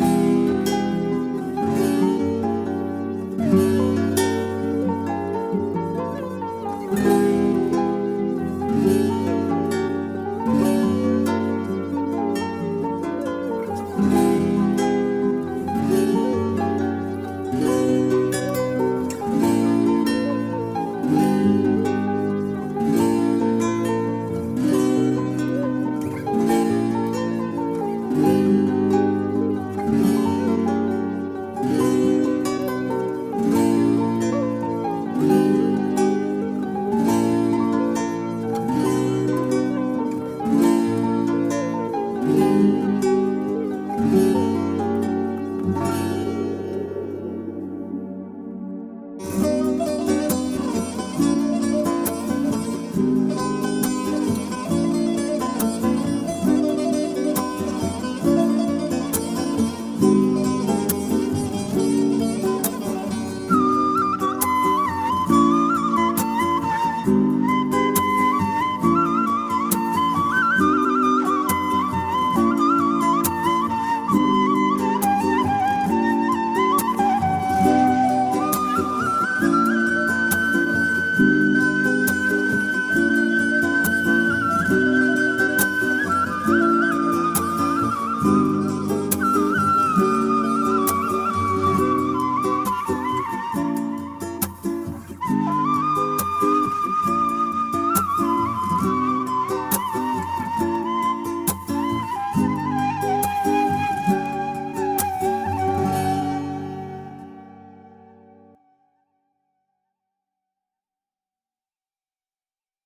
Bye.